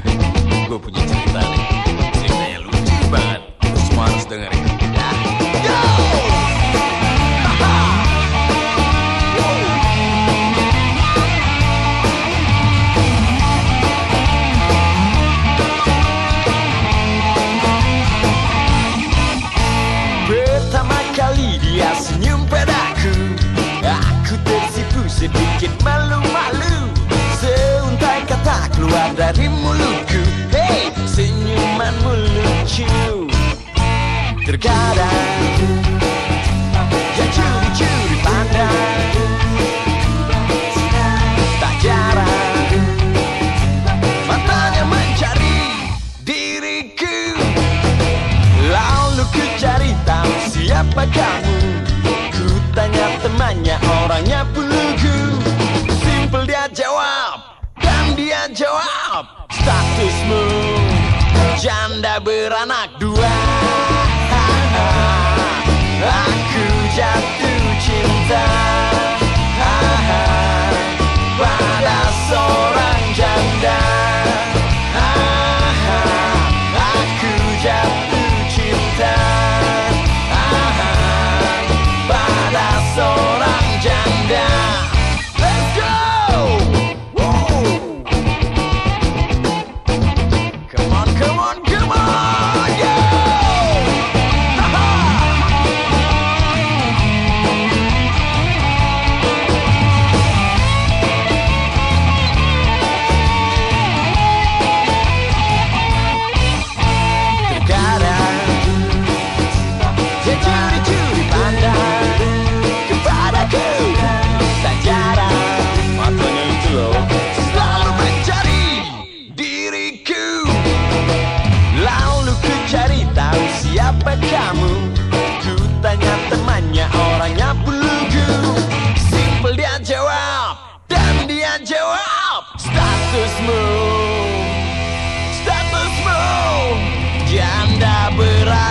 gue punya cerita nih. Ceritanya lucu banget. Semua harus dengerin. keluar dari mulutku. Hey, senyumanmu lucu. jawab. Statusmu Janda beranak dua Aku jatuh. Come on, come on!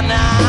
now.